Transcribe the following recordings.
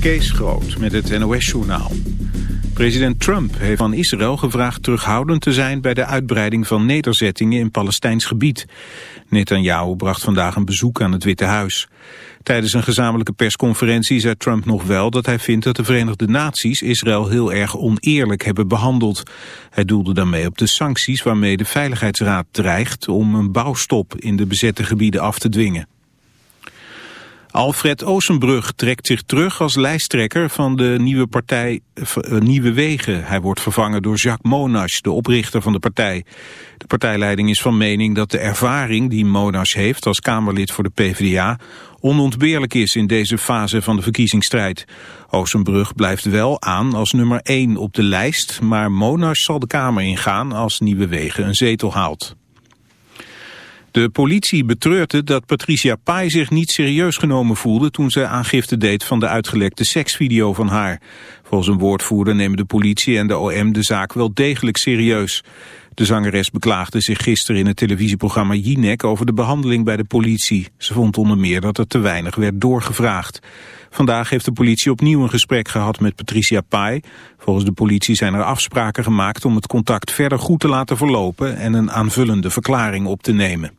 Kees Groot met het NOS-journaal. President Trump heeft van Israël gevraagd terughoudend te zijn... bij de uitbreiding van nederzettingen in Palestijns gebied. Netanyahu bracht vandaag een bezoek aan het Witte Huis. Tijdens een gezamenlijke persconferentie zei Trump nog wel... dat hij vindt dat de Verenigde Naties Israël heel erg oneerlijk hebben behandeld. Hij doelde daarmee op de sancties waarmee de Veiligheidsraad dreigt... om een bouwstop in de bezette gebieden af te dwingen. Alfred Oosenbrug trekt zich terug als lijsttrekker van de nieuwe partij eh, Nieuwe Wegen. Hij wordt vervangen door Jacques Monash, de oprichter van de partij. De partijleiding is van mening dat de ervaring die Monash heeft als Kamerlid voor de PvdA onontbeerlijk is in deze fase van de verkiezingsstrijd. Oosenbrug blijft wel aan als nummer 1 op de lijst, maar Monash zal de Kamer ingaan als Nieuwe Wegen een zetel haalt. De politie betreurt dat Patricia Pai zich niet serieus genomen voelde toen ze aangifte deed van de uitgelekte seksvideo van haar. Volgens een woordvoerder nemen de politie en de OM de zaak wel degelijk serieus. De zangeres beklaagde zich gisteren in het televisieprogramma Jinek over de behandeling bij de politie. Ze vond onder meer dat er te weinig werd doorgevraagd. Vandaag heeft de politie opnieuw een gesprek gehad met Patricia Pai. Volgens de politie zijn er afspraken gemaakt om het contact verder goed te laten verlopen en een aanvullende verklaring op te nemen.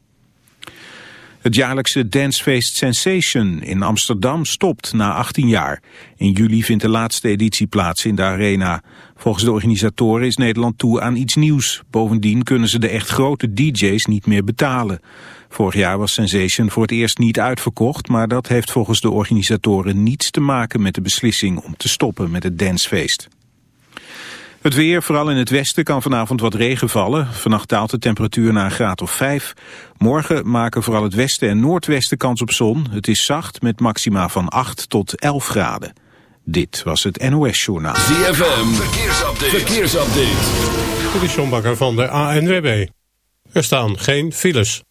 Het jaarlijkse dancefeest Sensation in Amsterdam stopt na 18 jaar. In juli vindt de laatste editie plaats in de arena. Volgens de organisatoren is Nederland toe aan iets nieuws. Bovendien kunnen ze de echt grote DJ's niet meer betalen. Vorig jaar was Sensation voor het eerst niet uitverkocht... maar dat heeft volgens de organisatoren niets te maken met de beslissing om te stoppen met het dancefeest. Het weer, vooral in het westen, kan vanavond wat regen vallen. Vannacht daalt de temperatuur naar een graad of 5. Morgen maken vooral het westen en noordwesten kans op zon. Het is zacht met maxima van 8 tot 11 graden. Dit was het NOS Journaal. ZFM, verkeersupdate. verkeersupdate. Dit is John Bakker van de ANWB. Er staan geen files.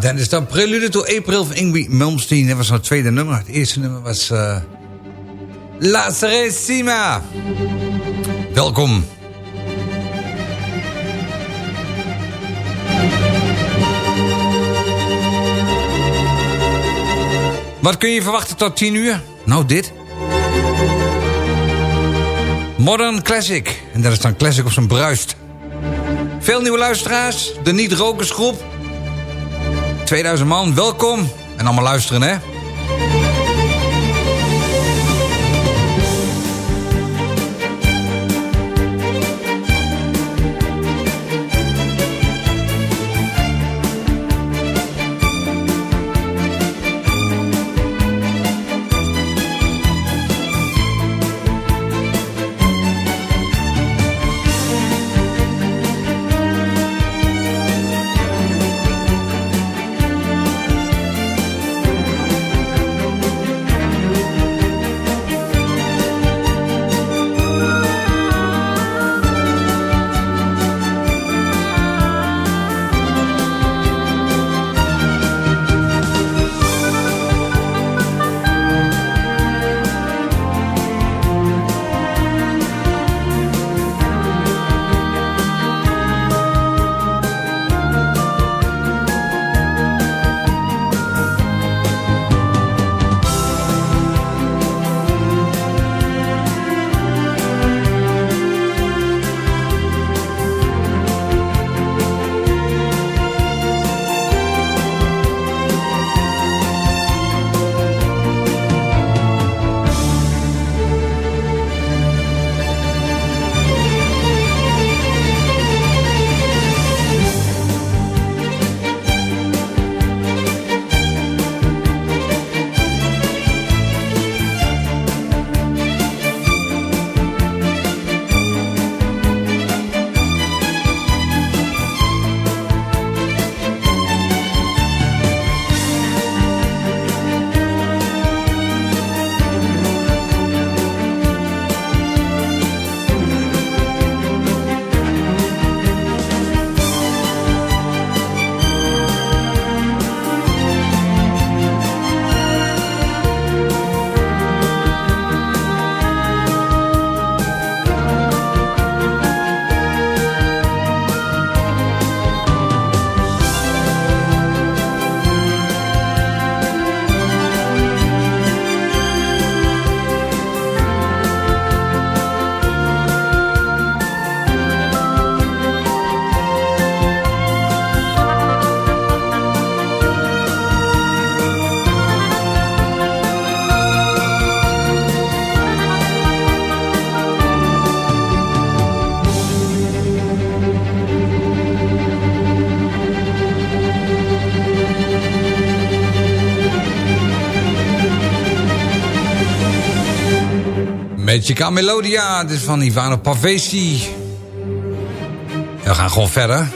Ja, dan is dan Prelude to April van Ingrid Malmsteen. Dat was het tweede nummer. Het eerste nummer was... Uh, La Ceresima. Welkom. Wat kun je verwachten tot 10 uur? Nou, dit. Modern Classic. En dat is dan Classic op zijn bruist. Veel nieuwe luisteraars. De Niet-Rokersgroep. 2000 man, welkom. En allemaal luisteren, hè. Magica Melodia, is van Ivano Pavesi. We gaan gewoon verder.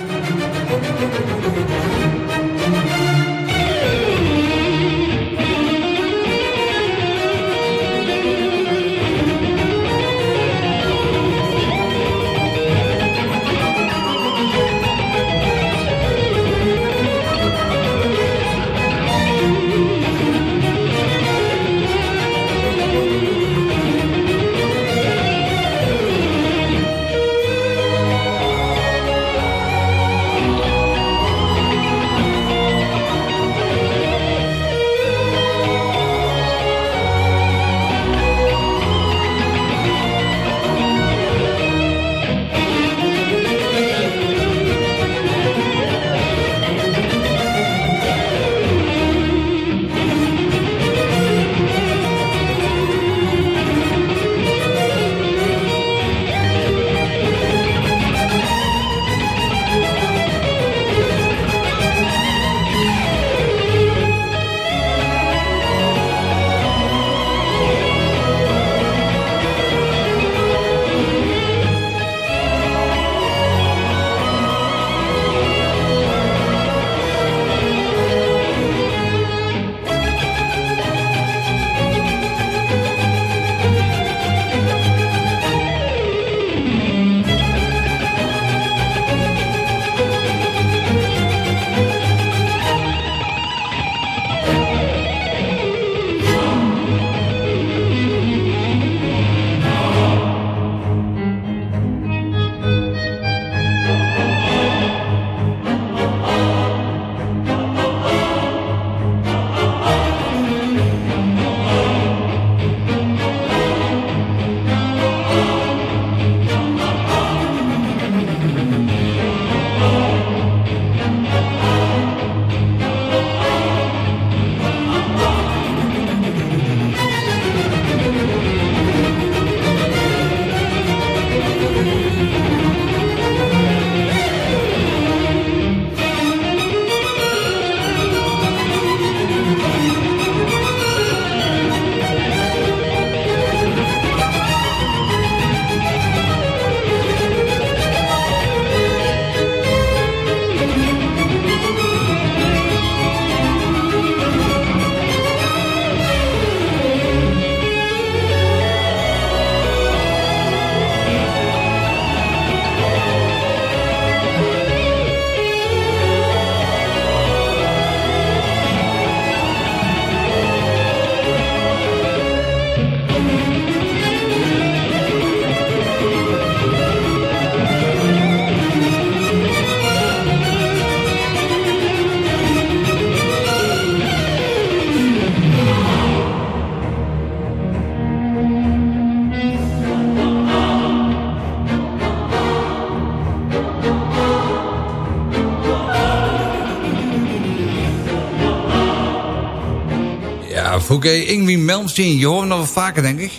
Oké, Ingwie Malmsteen. Je hoort hem nog wel vaker, denk ik.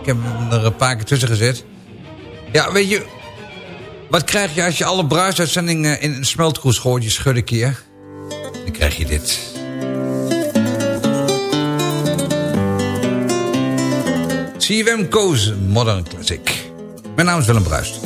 Ik heb hem er een paar keer tussen gezet. Ja, weet je... Wat krijg je als je alle bruisuitzendingen in een smeltkroes gooit? Je schudde keer. Dan krijg je dit. CFM Koos Modern Classic. Mijn naam is Willem Bruist.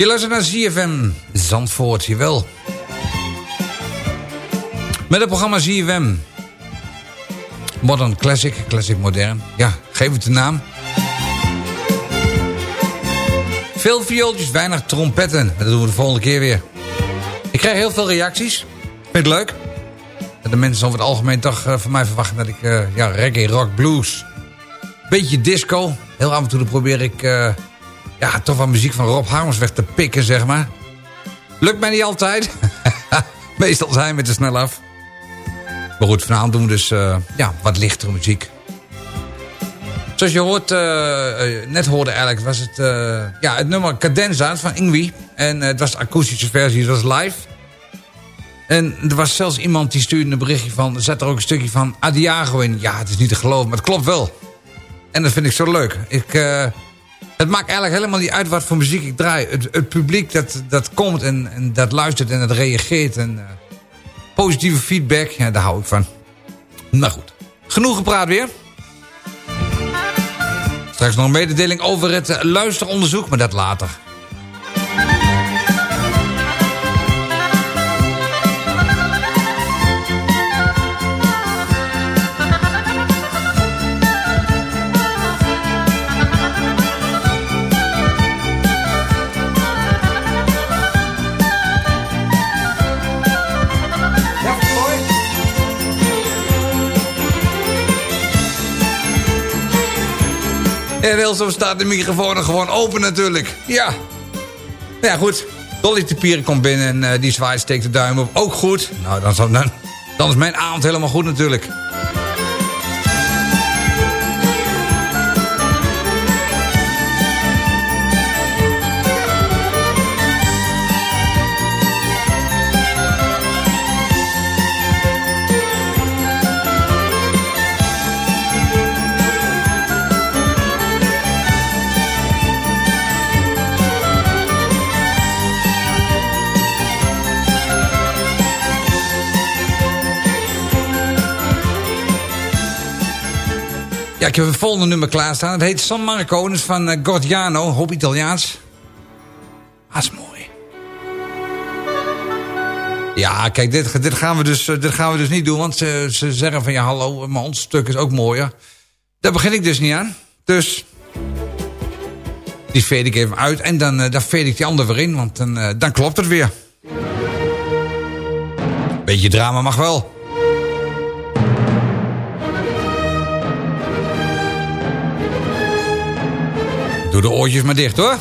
Je luistert naar ZFM Zandvoort, jawel. Met het programma ZFM. Modern Classic, Classic Modern. Ja, geef het de naam. Veel viooltjes, weinig trompetten. Dat doen we de volgende keer weer. Ik krijg heel veel reacties. Vind ik leuk. De mensen over het algemeen toch uh, van mij verwachten dat ik uh, ja, reggae, rock, blues... Beetje disco. Heel af en toe probeer ik uh, ja, toch wat muziek van Rob Harms weg te pikken, zeg maar. Lukt mij niet altijd. Meestal zijn we te snel af. Maar goed, vanavond doen we dus ja, wat lichtere muziek. Zoals je hoort, uh, net hoorde eigenlijk, was het, ja, het nummer Cadenza van Ingwie. En het was de akoestische versie, het was live. En er was zelfs iemand die stuurde een berichtje van... er er ook een stukje van Adiago in. Ja, het is niet te geloven, maar het klopt wel. En dat vind ik zo leuk. Ik, het maakt eigenlijk helemaal niet uit wat voor muziek ik draai. Het, publiek dat, dat komt en, en, dat luistert en dat reageert. En uh, positieve feedback, ja, daar hou ik van. Nou goed, genoeg gepraat weer. Straks nog een mededeling over het luisteronderzoek, maar dat later. En Wilson staat de microfoon gewoon open natuurlijk. Ja. Nou ja, goed. Dolly de Pieren komt binnen en uh, die zwaait steekt de duim op. Ook goed. Nou, dan, dan, dan is mijn avond helemaal goed natuurlijk. Ik heb een volgende nummer klaarstaan. Het heet San Marco. Het is van uh, Gordiano, hoop Italiaans. Ah, is mooi. Ja, kijk, dit, dit, gaan we dus, uh, dit gaan we dus niet doen. Want ze, ze zeggen van, ja, hallo, maar ons stuk is ook mooier. Daar begin ik dus niet aan. Dus, die veed ik even uit. En dan, uh, dan ik die andere weer in, want dan, dan klopt het weer. Beetje drama mag wel. Doe de oortjes maar dicht hoor.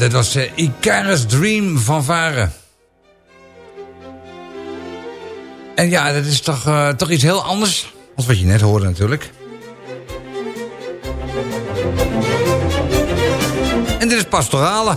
Dit was uh, Icarus Dream van Varen. En ja, dat is toch, uh, toch iets heel anders. Als wat je net hoorde natuurlijk. En dit is pastorale.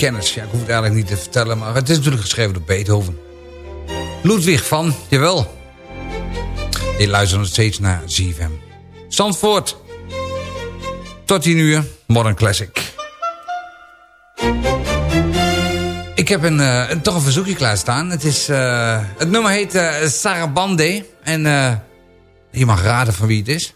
Kennis, ja, ik hoef het eigenlijk niet te vertellen... maar het is natuurlijk geschreven door Beethoven. Ludwig van, jawel. Je luistert nog steeds naar ZFM. Zandvoort. Tot 10 uur, Modern Classic. Ik heb een, eh, een, toch een verzoekje klaarstaan. Het, is, uh, het nummer heet uh, Sarabande. En je mag raden van wie het is.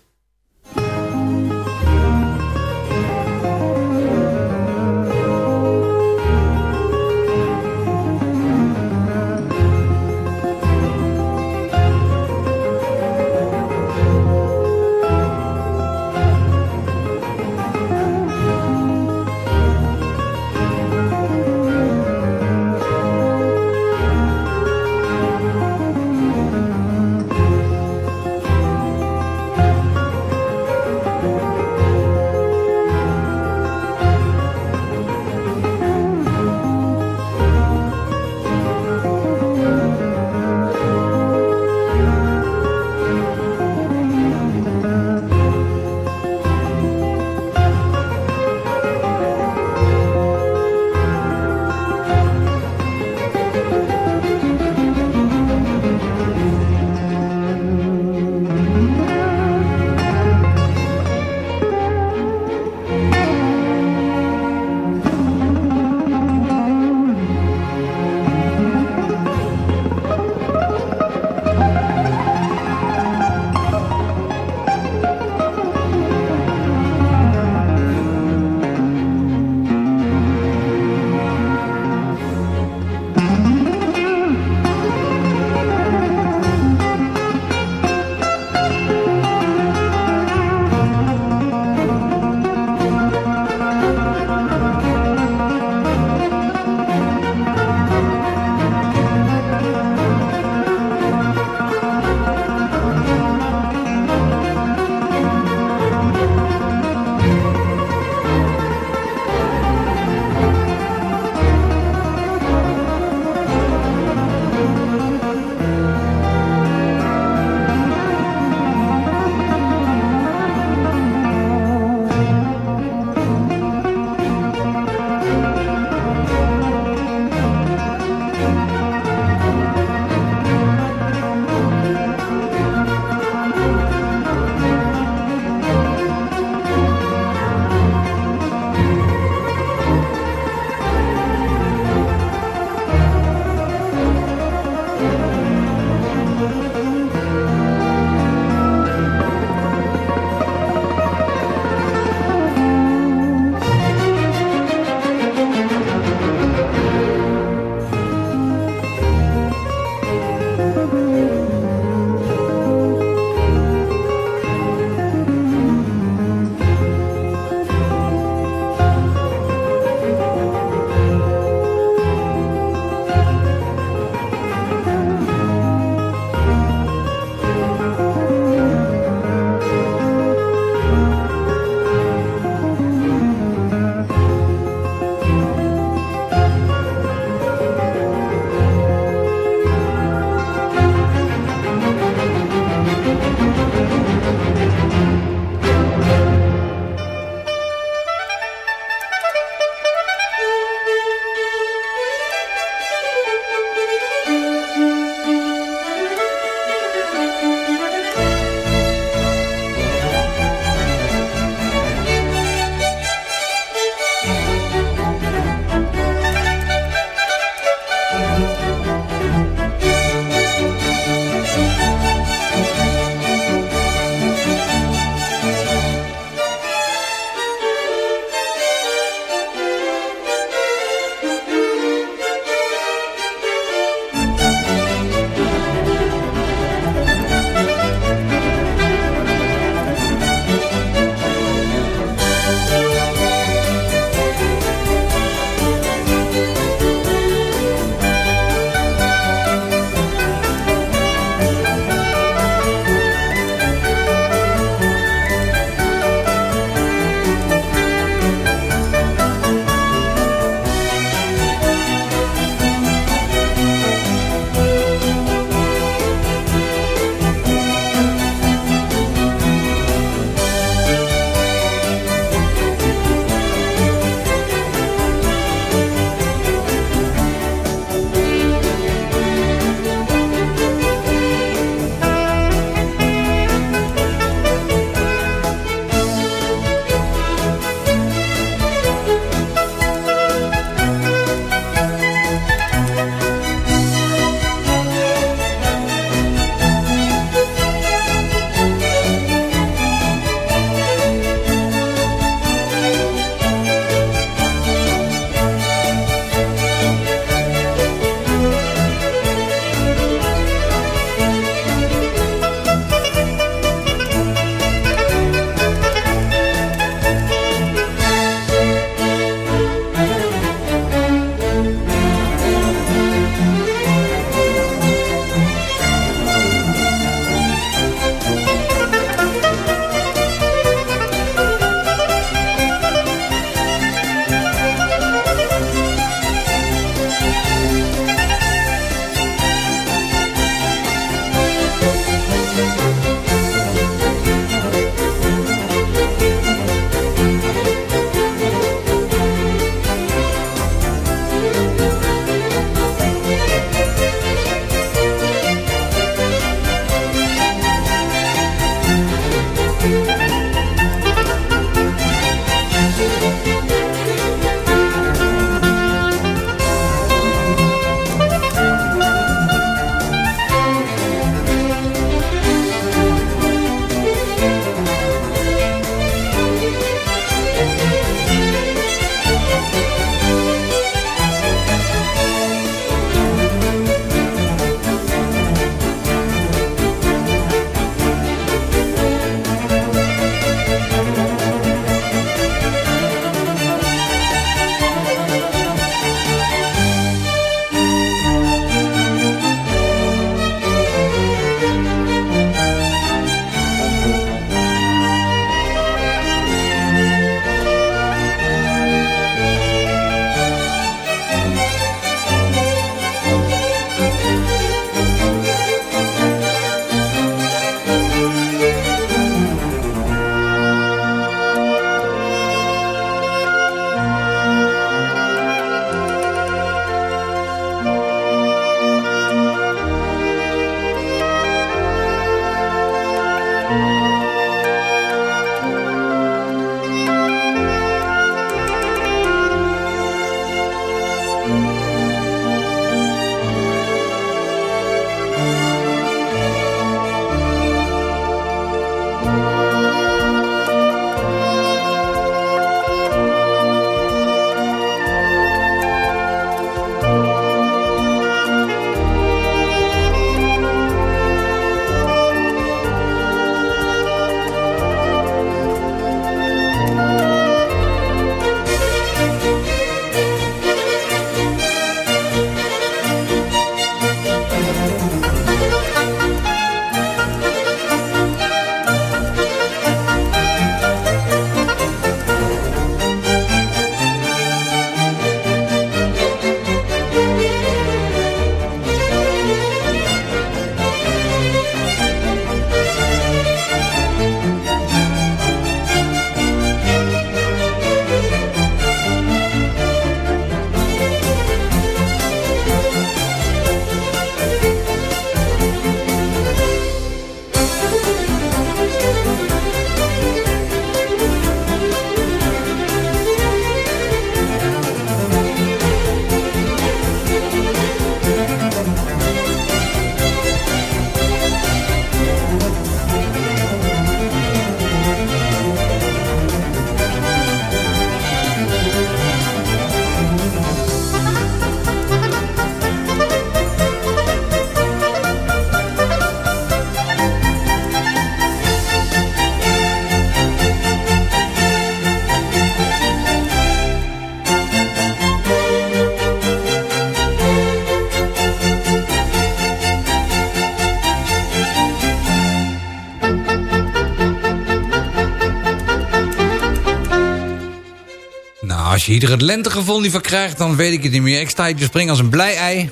Hier het lentegevoel niet van krijgt, dan weet ik het niet meer. Ik sta hier te springen als een blij ei.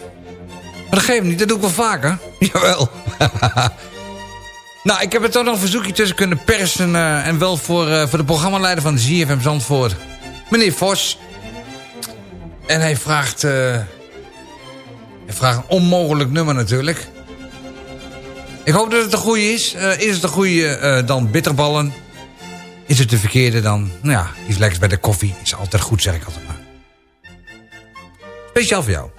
Maar dat geeft niet, dat doe ik wel vaker. Jawel. nou, ik heb er toch nog een verzoekje tussen kunnen persen. eh, en wel voor, eh, voor de programmaleider van ZFM Zandvoort. Meneer Vos. En hij vraagt... eh, hij vraagt een onmogelijk nummer natuurlijk. Ik hoop dat het de goede is. Is het de goede, dan bitterballen. Is het de verkeerde, dan... Nou ja, iets lekkers bij de koffie. Is altijd goed, zeg ik altijd maar. Speciaal voor jou.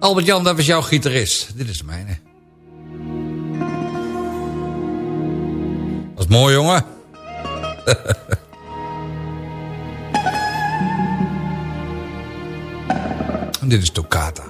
Albert-Jan, dat was jouw gitarist. Dit is de mijne. Was mooi, jongen. Dit is Toccata.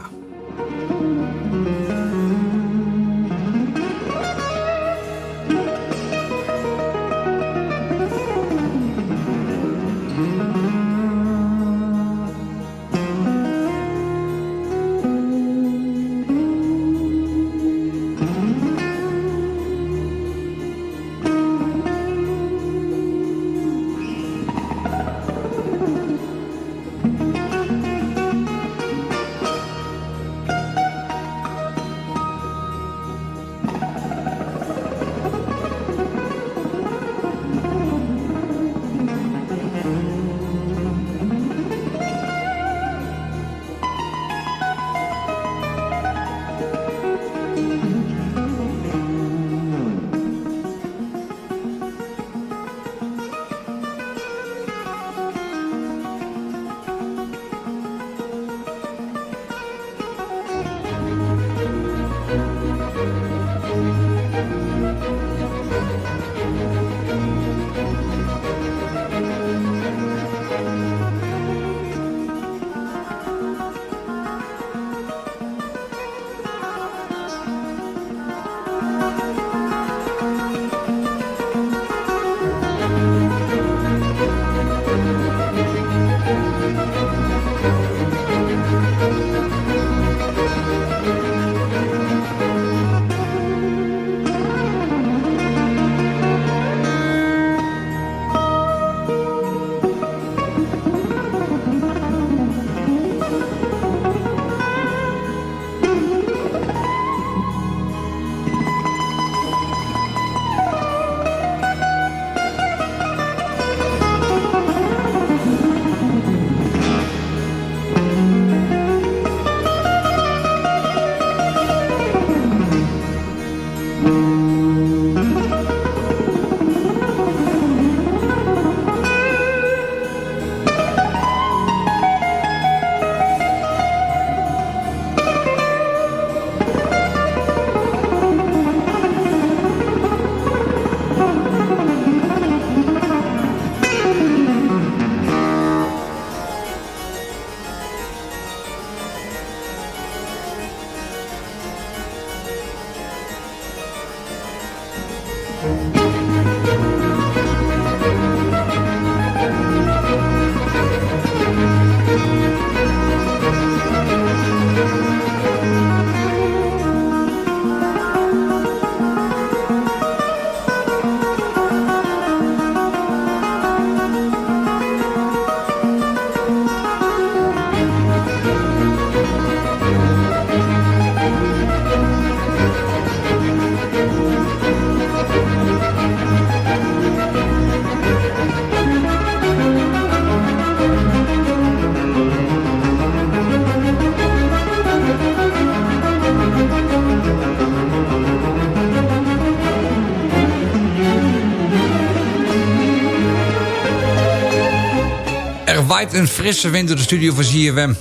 Waait een frisse wind door de studio van ZFM.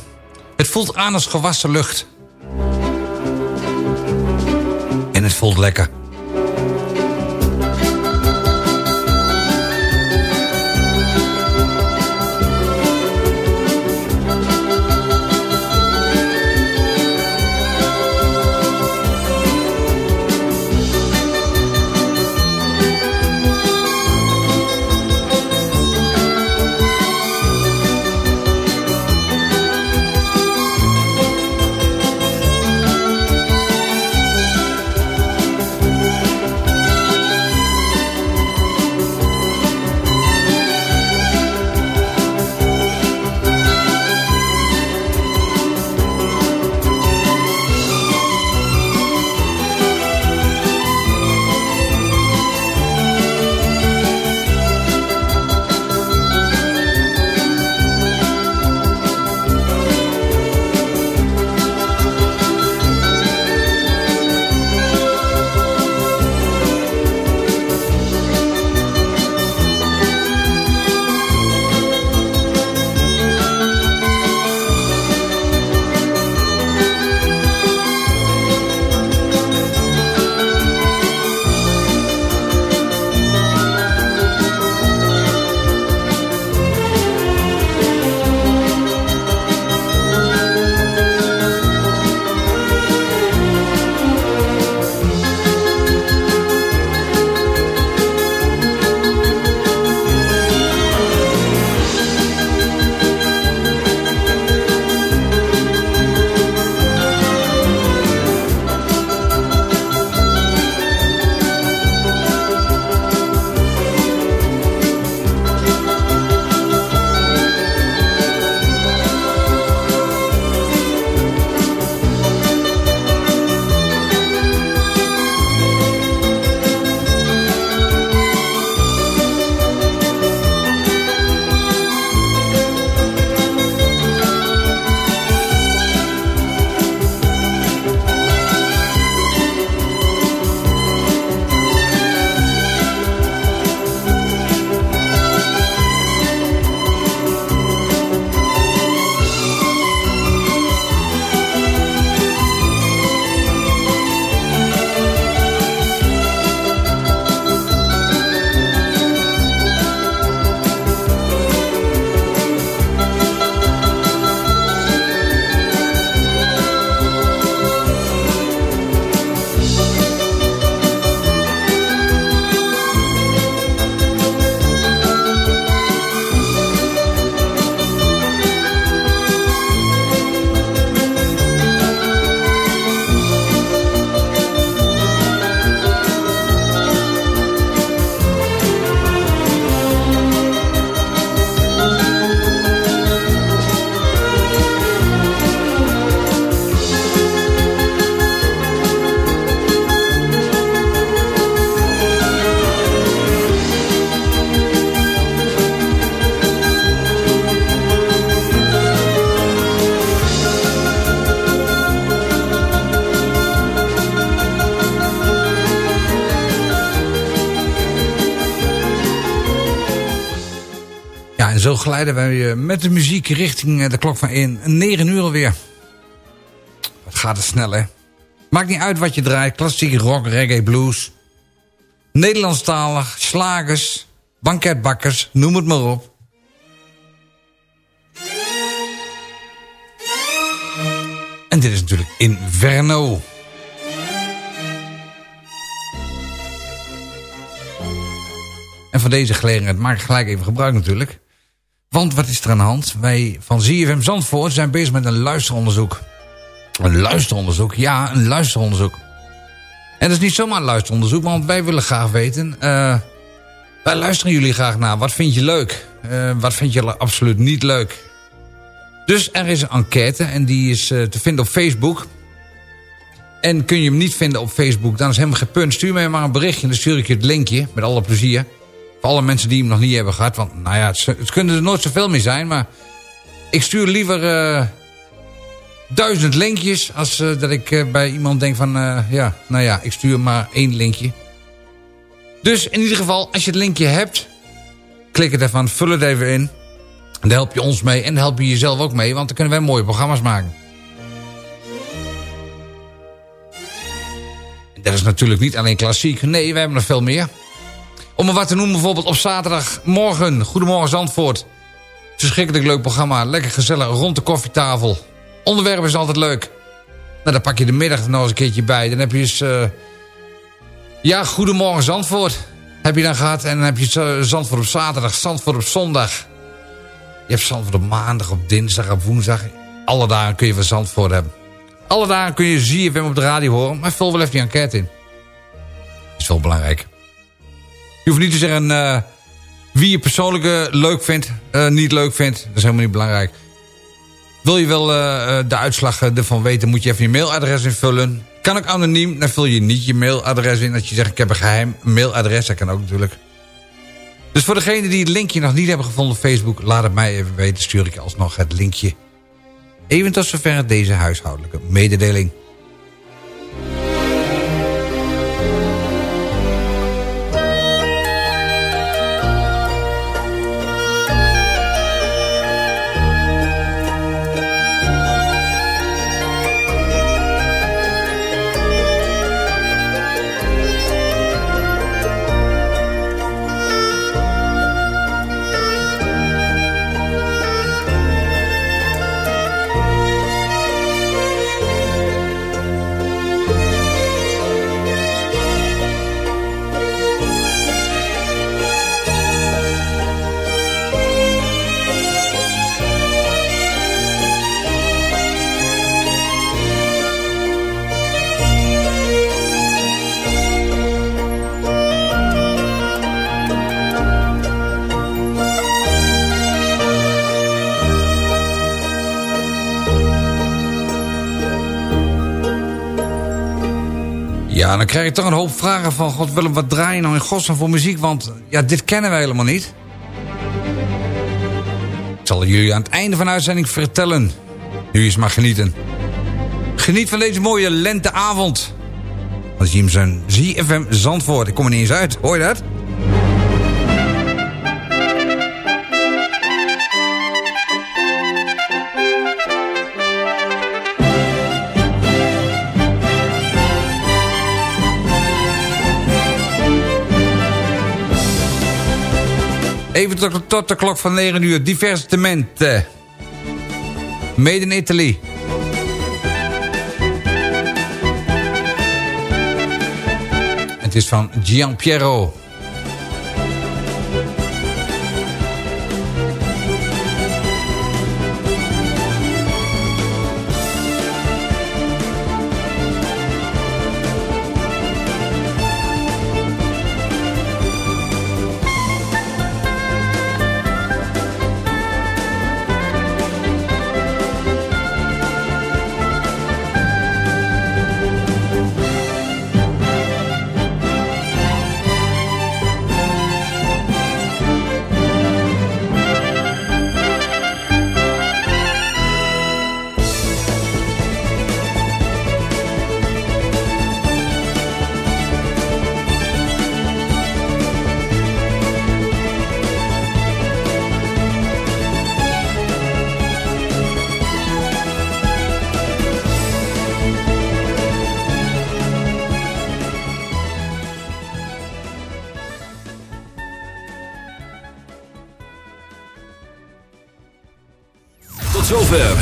Het voelt aan als gewassen lucht. En het voelt lekker. Zo glijden wij eh, met de muziek richting eh, de klok van 1. 9 uur alweer. Wat gaat het snel, hè? Maakt niet uit wat je draait. Klassiek rock, reggae, blues. Nederlandstalig, slagers, banketbakkers, noem het maar op. En dit is natuurlijk Inverno. En van deze gelegenheid maak ik gelijk even gebruik natuurlijk. Want wat is er aan de hand? Wij van ZFM Zandvoort zijn bezig met een luisteronderzoek. Een luisteronderzoek? Ja, een luisteronderzoek. En dat is niet zomaar een luisteronderzoek, want wij willen graag weten... Uh, wij luisteren jullie graag naar. Wat vind je leuk? Uh, wat vind je absoluut niet leuk? Dus er is een enquête en die is uh, te vinden op Facebook. En kun je hem niet vinden op Facebook, dan is helemaal geen punt. Stuur mij maar een berichtje en dan stuur ik je het linkje. Met alle plezier. Voor alle mensen die hem nog niet hebben gehad. Want nou ja, het, kunnen er nooit zoveel meer zijn. Maar ik stuur liever uh, duizend linkjes. Als uh, dat ik uh, bij iemand denk van... ja, nou ja, ik stuur maar één linkje. Dus in ieder geval, als je het linkje hebt... Klik het even vul het even in. Daar help je ons mee en daar help je jezelf ook mee. Want dan kunnen wij mooie programma's maken. En dat is natuurlijk niet alleen klassiek. Nee, wij hebben nog veel meer. Om er wat te noemen, bijvoorbeeld op zaterdagmorgen. Goedemorgen Zandvoort. Verschrikkelijk leuk programma. Lekker gezellig rond de koffietafel. Onderwerp is altijd leuk. Nou, dan pak je de middag nog eens een keertje bij. Dan heb je eens... Uh... Ja, Goedemorgen Zandvoort. Heb je dan gehad. En dan heb je Zandvoort op zaterdag, Zandvoort op zondag. Je hebt Zandvoort op maandag, op dinsdag, op woensdag. Alle dagen kun je van Zandvoort hebben. Alle dagen kun je ZFM op de radio horen. Maar vul wel even die enquête in. is wel belangrijk. Je hoeft niet te zeggen uh, wie je persoonlijk uh, leuk vindt, uh, niet leuk vindt. Dat is helemaal niet belangrijk. Wil je wel de uitslag ervan weten, moet je even je mailadres invullen. Kan ook anoniem, dan vul je niet je mailadres in. Als je zegt, ik heb een geheim mailadres, dat kan ook natuurlijk. Dus voor degenen die het linkje nog niet hebben gevonden op Facebook... laat het mij even weten, stuur ik alsnog het linkje. Even tot zover deze huishoudelijke mededeling. Dan krijg je toch een hoop vragen van... God Willem, wat draai je nou in godsnaam voor muziek? Want ja, dit kennen wij helemaal niet. Ik zal jullie aan het einde van de uitzending vertellen. Nu is maar genieten. Geniet van deze mooie lenteavond. Als je hem zijn ZFM Zandvoort. Ik kom er niet eens uit, hoor je dat? Even tot, de klok van 9 uur. Divertimenten. Made in Italy. Het is van Gian Piero.